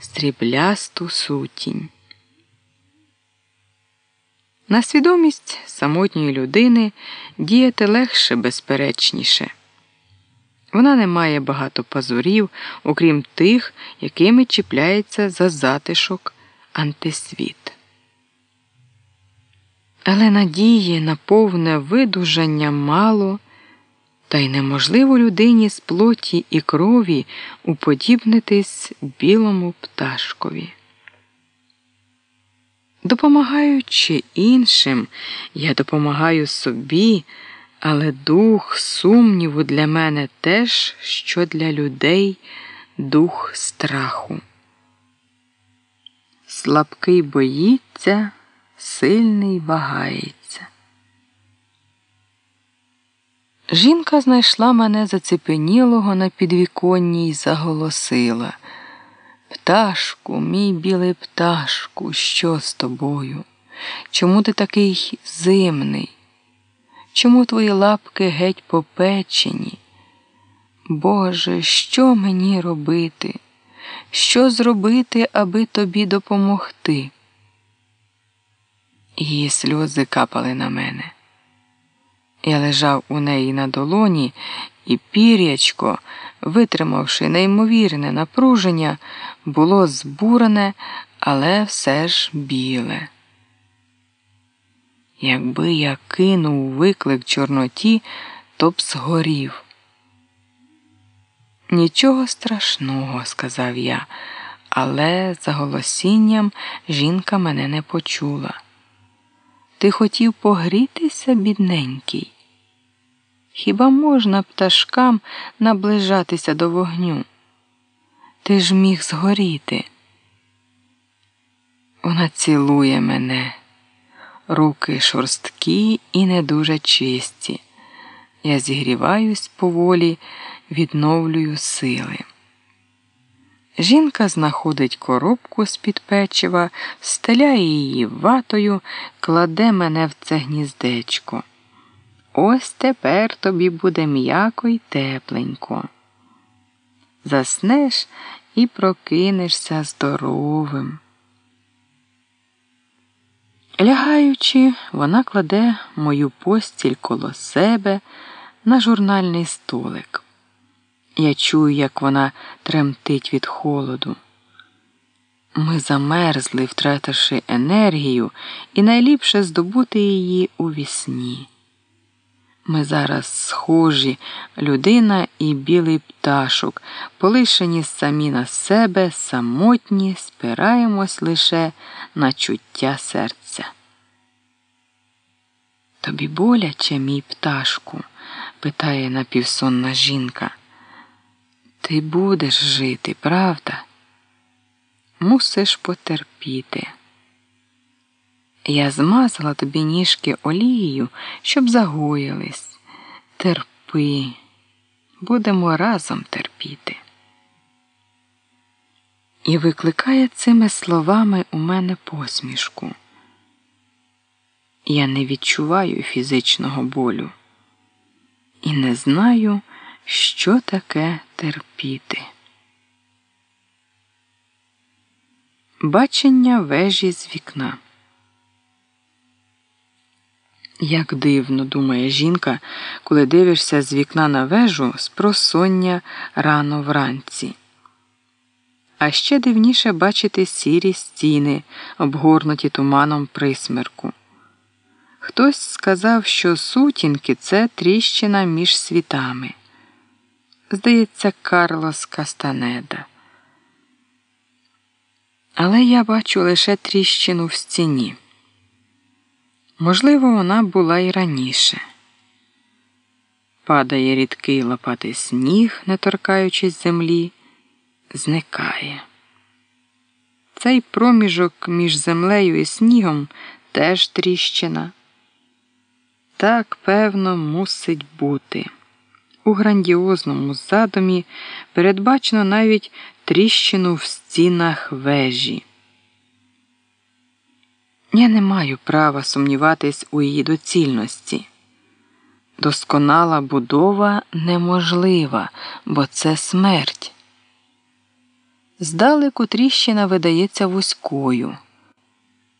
сріблясту сутінь. На свідомість самотньої людини діяти легше, безперечніше. Вона не має багато пазурів, окрім тих, якими чіпляється за затишок антисвіт. Але надії на повне видужання мало, та й неможливо людині з плоті і крові уподібнитись білому пташкові. Допомагаючи іншим, я допомагаю собі, але дух сумніву для мене теж, що для людей дух страху. Слабкий боїться, сильний вагається. Жінка знайшла мене зацепенілого на підвіконні й заголосила. Пташку, мій білий пташку, що з тобою? Чому ти такий зимний? Чому твої лапки геть попечені? Боже, що мені робити? Що зробити, аби тобі допомогти? Її сльози капали на мене. Я лежав у неї на долоні, і пір'ячко, витримавши неймовірне напруження, було збурене, але все ж біле. Якби я кинув виклик Чорноті, то б згорів. Нічого страшного, сказав я, але за голосінням жінка мене не почула. Ти хотів погрітися, бідненький? Хіба можна пташкам наближатися до вогню? Ти ж міг згоріти. Вона цілує мене, руки шорсткі і не дуже чисті. Я зігріваюсь поволі, відновлюю сили. Жінка знаходить коробку з під печива, стеляє її ватою, кладе мене в це гніздечко. Ось тепер тобі буде м'яко й тепленько. Заснеш і прокинешся здоровим. Лягаючи, вона кладе мою постіль коло себе на журнальний столик. Я чую, як вона тремтить від холоду. Ми замерзли, втративши енергію, і найліпше здобути її у вісні. Ми зараз схожі, людина і білий пташок, полишені самі на себе, самотні, спираємось лише на чуття серця. Тобі боляче, мій пташку? питає напівсонна жінка. Ти будеш жити, правда? Мусиш потерпіти. Я змазала тобі ніжки олією, щоб загоїлись. Терпи, будемо разом терпіти. І викликає цими словами у мене посмішку. Я не відчуваю фізичного болю і не знаю, що таке терпіти. Бачення вежі з вікна. Як дивно, думає жінка, коли дивишся з вікна на вежу з просоння рано вранці. А ще дивніше бачити сірі стіни, обгорнуті туманом присмерку. Хтось сказав, що сутінки це тріщина між світами. Здається, Карлос Кастанеда. Але я бачу лише тріщину в стіні. Можливо, вона була і раніше. Падає рідкий лопатий сніг, не торкаючись землі, зникає. Цей проміжок між землею і снігом теж тріщина. Так, певно, мусить бути. У грандіозному задумі передбачено навіть тріщину в стінах вежі. Я не маю права сумніватись у її доцільності. Досконала будова неможлива, бо це смерть. Здалеку тріщина видається вузькою.